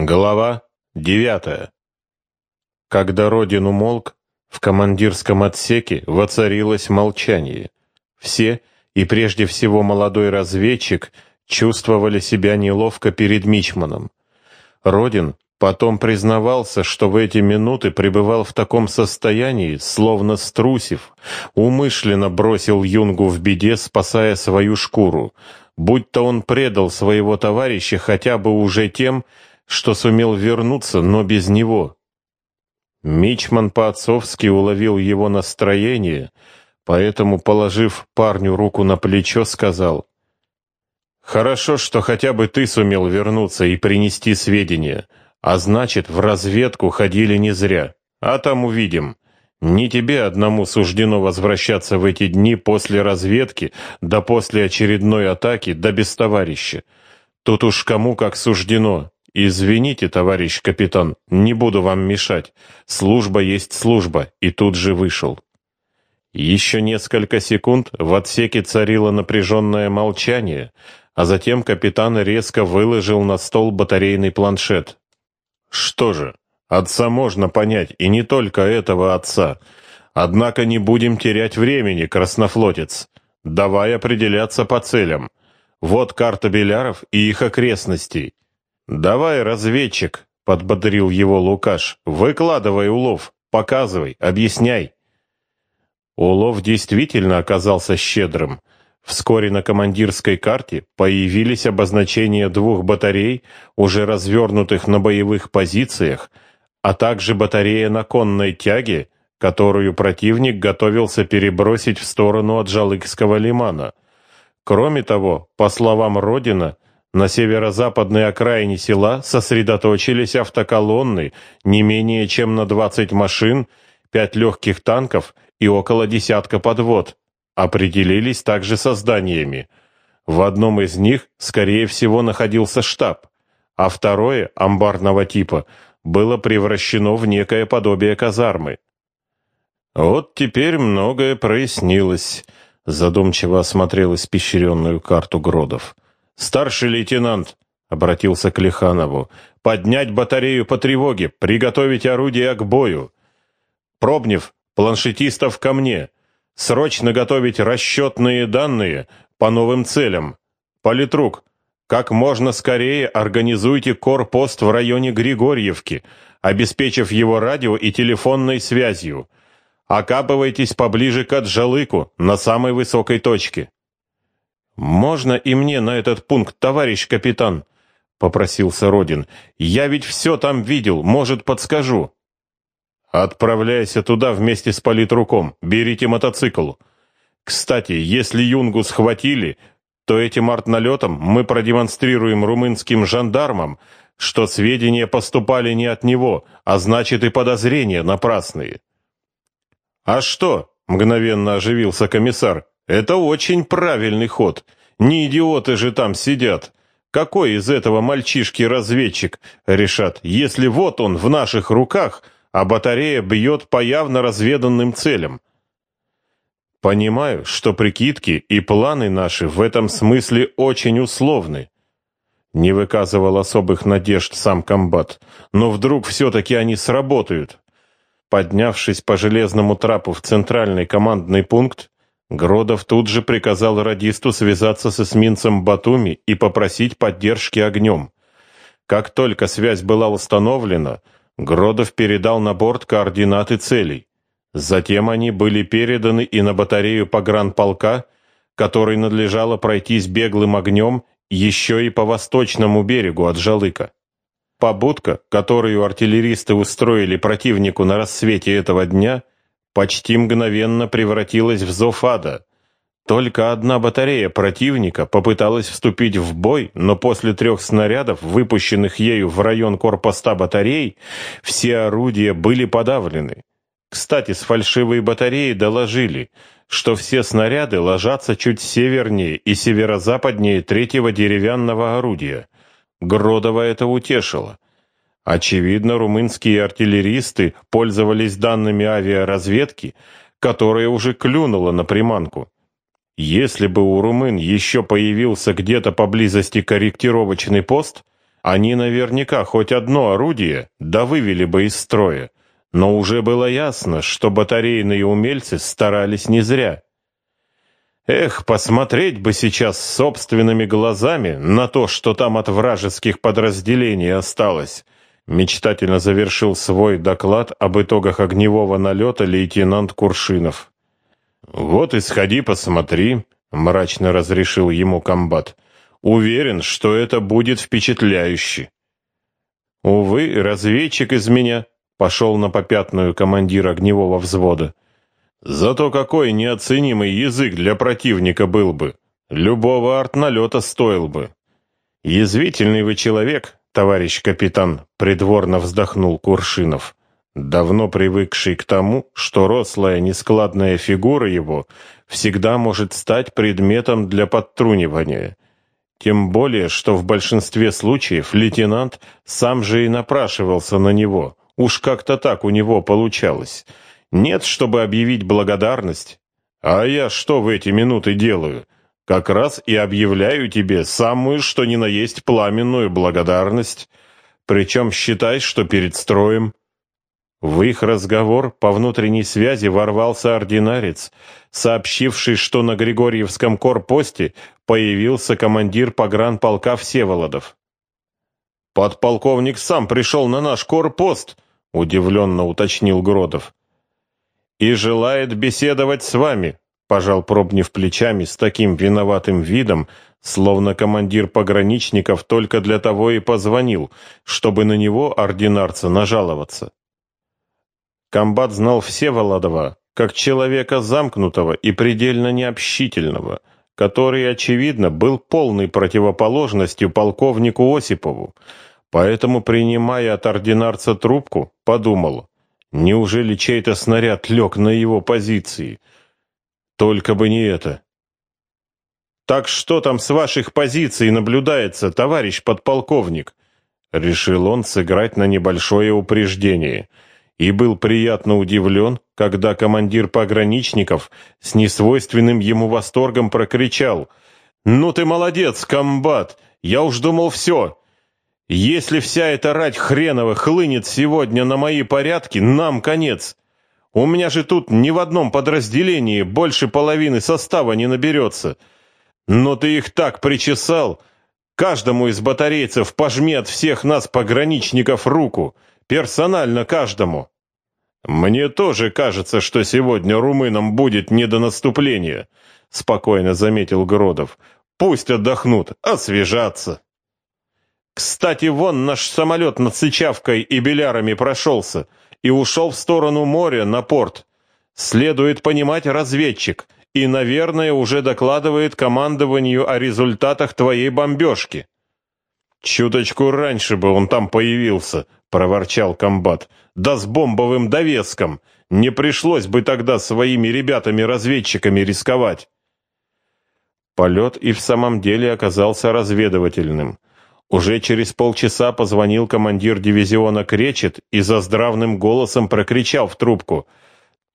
Глава девятая. Когда Родин умолк, в командирском отсеке воцарилось молчание. Все, и прежде всего молодой разведчик, чувствовали себя неловко перед Мичманом. Родин потом признавался, что в эти минуты пребывал в таком состоянии, словно струсив, умышленно бросил Юнгу в беде, спасая свою шкуру, будь-то он предал своего товарища хотя бы уже тем, что сумел вернуться, но без него. Мичман по-отцовски уловил его настроение, поэтому, положив парню руку на плечо, сказал, «Хорошо, что хотя бы ты сумел вернуться и принести сведения, а значит, в разведку ходили не зря, а там увидим». Не тебе одному суждено возвращаться в эти дни после разведки, да после очередной атаки, да без товарища. Тут уж кому как суждено. «Извините, товарищ капитан, не буду вам мешать. Служба есть служба», и тут же вышел. Еще несколько секунд в отсеке царило напряженное молчание, а затем капитан резко выложил на стол батарейный планшет. «Что же, отца можно понять, и не только этого отца. Однако не будем терять времени, краснофлотец. Давай определяться по целям. Вот карта Беляров и их окрестностей». «Давай, разведчик», — подбодрил его Лукаш, — «выкладывай улов, показывай, объясняй». Улов действительно оказался щедрым. Вскоре на командирской карте появились обозначения двух батарей, уже развернутых на боевых позициях, а также батарея на конной тяге, которую противник готовился перебросить в сторону Аджалыкского лимана. Кроме того, по словам Родина, на северо-западной окраине села сосредоточились автоколонны, не менее чем на 20 машин, пять легких танков и около десятка подвод. Определились также со зданиями. В одном из них, скорее всего, находился штаб, а второе, амбарного типа, было превращено в некое подобие казармы. Вот теперь многое прояснилось, задумчиво осмотрел испещренную карту Гродов. «Старший лейтенант», — обратился к Лиханову, — «поднять батарею по тревоге, приготовить орудия к бою. Пробнев, планшетистов ко мне. Срочно готовить расчетные данные по новым целям. Политрук, как можно скорее организуйте корпост в районе Григорьевки, обеспечив его радио и телефонной связью. Окапывайтесь поближе к Аджалыку, на самой высокой точке. «Можно и мне на этот пункт, товарищ капитан?» — попросился Родин. «Я ведь все там видел, может, подскажу». «Отправляйся туда вместе с политруком, берите мотоцикл. Кстати, если Юнгу схватили, то этим артналетом мы продемонстрируем румынским жандармам, что сведения поступали не от него, а значит и подозрения напрасные». «А что?» — мгновенно оживился комиссар. Это очень правильный ход. Не идиоты же там сидят. Какой из этого мальчишки разведчик, решат, если вот он в наших руках, а батарея бьет по явно разведанным целям? Понимаю, что прикидки и планы наши в этом смысле очень условны. Не выказывал особых надежд сам комбат, но вдруг все-таки они сработают. Поднявшись по железному трапу в центральный командный пункт, Гродов тут же приказал радисту связаться с эсминцем Батуми и попросить поддержки огнем. Как только связь была установлена, Гродов передал на борт координаты целей. Затем они были переданы и на батарею погранполка, которой надлежало пройтись беглым огнем еще и по восточному берегу от Жалыка. Побудка, которую артиллеристы устроили противнику на рассвете этого дня – почти мгновенно превратилась в зов ада. Только одна батарея противника попыталась вступить в бой, но после трех снарядов, выпущенных ею в район корпуста батарей, все орудия были подавлены. Кстати, с фальшивой батареи доложили, что все снаряды ложатся чуть севернее и северо-западнее третьего деревянного орудия. Гродова это утешило. Очевидно, румынские артиллеристы пользовались данными авиаразведки, которая уже клюнула на приманку. Если бы у румын еще появился где-то поблизости корректировочный пост, Они наверняка хоть одно орудие да вывели бы из строя, но уже было ясно, что батарейные умельцы старались не зря. Эх, посмотреть бы сейчас собственными глазами на то, что там от вражеских подразделений осталось. Мечтательно завершил свой доклад об итогах огневого налета лейтенант Куршинов. «Вот и сходи посмотри», — мрачно разрешил ему комбат. «Уверен, что это будет впечатляюще». «Увы, разведчик из меня», — пошел на попятную командир огневого взвода. Зато какой неоценимый язык для противника был бы. Любого артналета стоил бы. Язвительный вы человек, товарищ капитан, придворно вздохнул Куршинов, давно привыкший к тому, что рослая нескладная фигура его всегда может стать предметом для подтрунивания. Тем более, что в большинстве случаев лейтенант сам же и напрашивался на него. Уж как-то так у него получалось. Нет, чтобы объявить благодарность. А я что в эти минуты делаю? Как раз и объявляю тебе самую, что ни на есть пламенную благодарность. Причем считай, что перед строем. В их разговор по внутренней связи ворвался ординарец, сообщивший, что на Григорьевском корпосте появился командир погранполка Всеволодов. «Подполковник сам пришел на наш корпост», — удивленно уточнил Гродов и желает беседовать с вами», — пожал Пробнев плечами с таким виноватым видом, словно командир пограничников только для того и позвонил, чтобы на него, ординарца, нажаловаться. Комбат знал Всеволодова как человека замкнутого и предельно необщительного, который, очевидно, был полной противоположностью полковнику Осипову, поэтому, принимая от ординарца трубку, подумал, Неужели чей-то снаряд лег на его позиции? Только бы не это. «Так что там с ваших позиций наблюдается, товарищ подполковник?» Решил он сыграть на небольшое упреждение. И был приятно удивлен, когда командир пограничников с несвойственным ему восторгом прокричал. «Ну ты молодец, комбат! Я уж думал все! Если вся эта рать хренова хлынет сегодня на мои порядки, нам конец. У меня же тут ни в одном подразделении больше половины состава не наберется. Но ты их так причесал. Каждому из батарейцев пожми от всех нас пограничников руку. Персонально каждому. Мне тоже кажется, что сегодня румынам будет не до наступления, спокойно заметил Гродов. Пусть отдохнут, освежатся. Кстати, вон наш самолет над Сычавкой и Белярами прошелся и ушел в сторону моря на порт. Следует понимать разведчик и, наверное, уже докладывает командованию о результатах твоей бомбежки. «Чуточку раньше бы он там появился», — проворчал комбат. «Да с бомбовым довеском. Не пришлось бы тогда своими ребятами-разведчиками рисковать». Полет и в самом деле оказался разведывательным. Уже через полчаса позвонил командир дивизиона Кречет и за здравным голосом прокричал в трубку.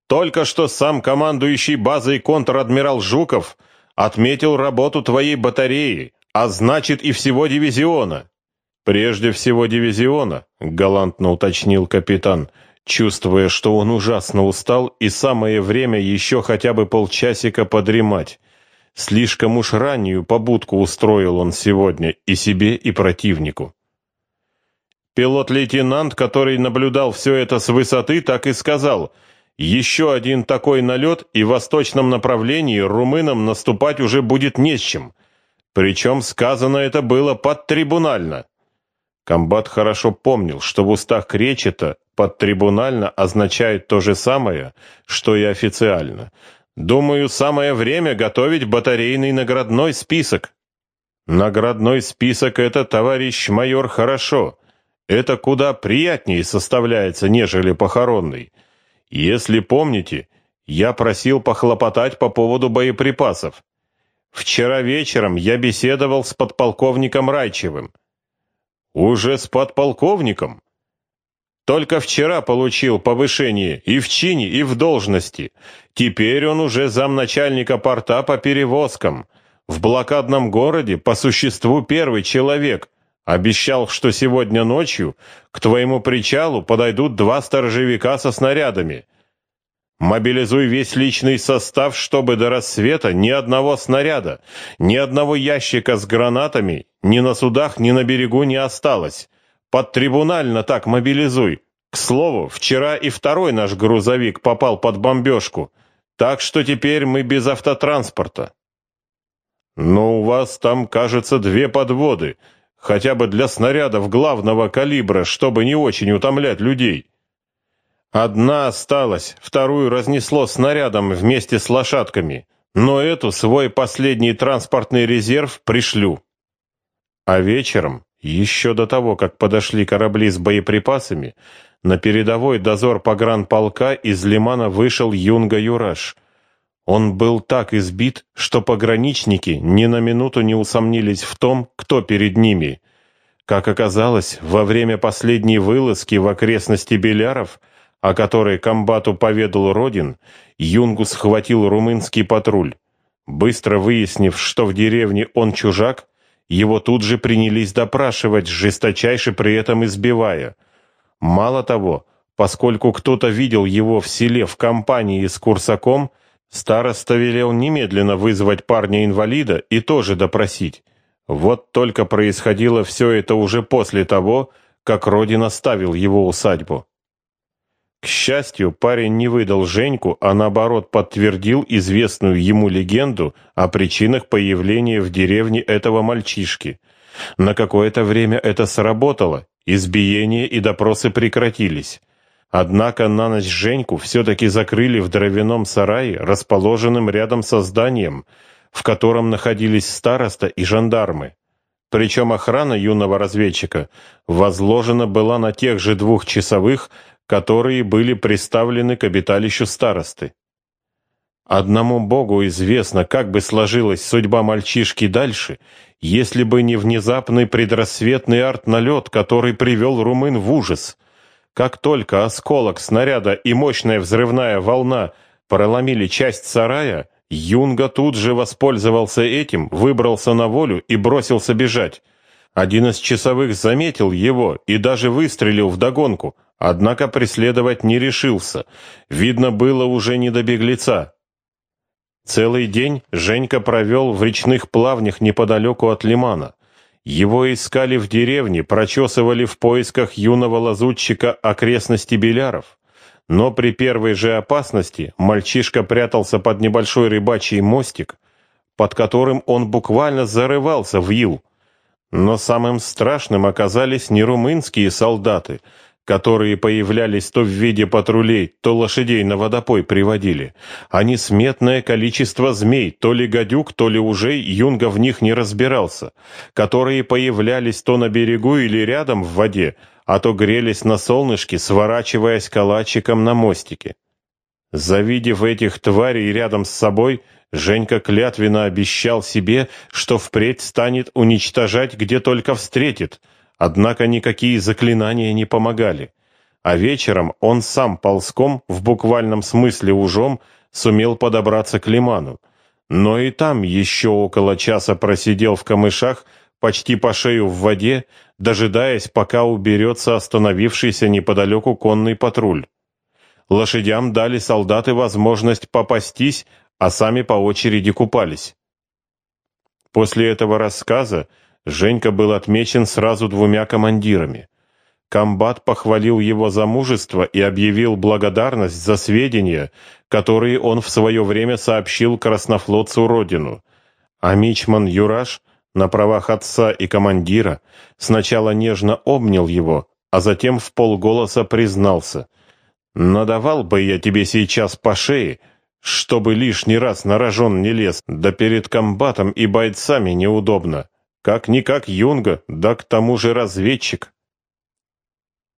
«Только что сам командующий базой контр-адмирал Жуков отметил работу твоей батареи, а значит и всего дивизиона». «Прежде всего дивизиона», — галантно уточнил капитан, чувствуя, что он ужасно устал и самое время еще хотя бы полчасика подремать. Слишком уж раннюю побудку устроил он сегодня и себе, и противнику. Пилот-лейтенант, который наблюдал все это с высоты, так и сказал, еще один такой налет, и в восточном направлении румынам наступать уже будет не с чем. Причем сказано это было подтрибунально. Комбат хорошо помнил, что в устах Кречета «подтрибунально» означает то же самое, что и официально – Думаю, самое время готовить батарейный наградной список. Наградной список это, товарищ майор, хорошо. Это куда приятнее составляется, нежели похоронный. Если помните, я просил похлопотать по поводу боеприпасов. Вчера вечером я беседовал с подполковником Райчевым. Уже с подполковником? Только вчера получил повышение и в чине, и в должности. Теперь он уже замначальника порта по перевозкам. В блокадном городе по существу первый человек. Обещал, что сегодня ночью к твоему причалу подойдут два сторожевика со снарядами. Мобилизуй весь личный состав, чтобы до рассвета ни одного снаряда, ни одного ящика с гранатами ни на судах, ни на берегу не осталось. Подтрибунально так мобилизуй. К слову, вчера и второй наш грузовик попал под бомбежку, так что теперь мы без автотранспорта. Но у вас там, кажется, две подводы, хотя бы для снарядов главного калибра, чтобы не очень утомлять людей. Одна осталась, вторую разнесло снарядом вместе с лошадками, но эту свой последний транспортный резерв пришлю. А вечером, еще до того, как подошли корабли с боеприпасами, на передовой дозор погранполка из лимана вышел Юнга Юраш. Он был так избит, что пограничники ни на минуту не усомнились в том, кто перед ними. Как оказалось, во время последней вылазки в окрестности Беляров – о которой комбату поведал Родин, Юнгу схватил румынский патруль. Быстро выяснив, что в деревне он чужак, его тут же принялись допрашивать, жесточайше при этом избивая. Мало того, поскольку кто-то видел его в селе в компании с Курсаком, староста велел немедленно вызвать парня-инвалида и тоже допросить. Вот только происходило все это уже после того, как Родин оставил его усадьбу. К счастью, парень не выдал Женьку, а наоборот подтвердил известную ему легенду о причинах появления в деревне этого мальчишки. На какое-то время это сработало, избиения и допросы прекратились. Однако на ночь Женьку все-таки закрыли в дровяном сарае, расположенном рядом со зданием, в котором находились староста и жандармы. Причем охрана юного разведчика возложена была на тех же двух часовых, которые были приставлены к обиталищу старосты. Одному Богу известно, как бы сложилась судьба мальчишки дальше, если бы не внезапный предрассветный артналет, который привел румын в ужас. Как только осколок снаряда и мощная взрывная волна проломили часть сарая, Юнга тут же воспользовался этим, выбрался на волю и бросился бежать. Один из часовых заметил его и даже выстрелил вдогонку, однако преследовать не решился. Видно было уже не до беглеца. Целый день Женька провел в речных плавнях неподалеку от лимана. Его искали в деревне, прочесывали в поисках юного лазутчика окрестности Беляров. Но при первой же опасности мальчишка прятался под небольшой рыбачий мостик, под которым он буквально зарывался в ил. Но самым страшным оказались не румынские солдаты, которые появлялись то в виде патрулей, то лошадей на водопой приводили, а несметное количество змей, то ли гадюк, то ли ужей, Юнга в них не разбирался, которые появлялись то на берегу или рядом в воде, а то грелись на солнышке, сворачиваясь калачиком на мостике. Завидев этих тварей рядом с собой, Женька клятвенно обещал себе, что впредь станет уничтожать, где только встретит — Однако никакие заклинания не помогали. А вечером он сам ползком, в буквальном смысле ужом, сумел подобраться к лиману. Но и там еще около часа просидел в камышах, почти по шею в воде, дожидаясь, пока уберется остановившийся неподалеку конный патруль. Лошадям дали солдаты возможность попастись, а сами по очереди купались. После этого рассказа Женька был отмечен сразу двумя командирами. Комбат похвалил его за мужество и объявил благодарность за сведения, которые он в свое время сообщил краснофлотцу Родину. А мичман Юраш на правах отца и командира сначала нежно обнял его, а затем в полголоса признался. «Надавал бы я тебе сейчас по шее, чтобы лишний раз на рожон не лез, да перед комбатом и бойцами неудобно. Как-никак юнга, да к тому же разведчик.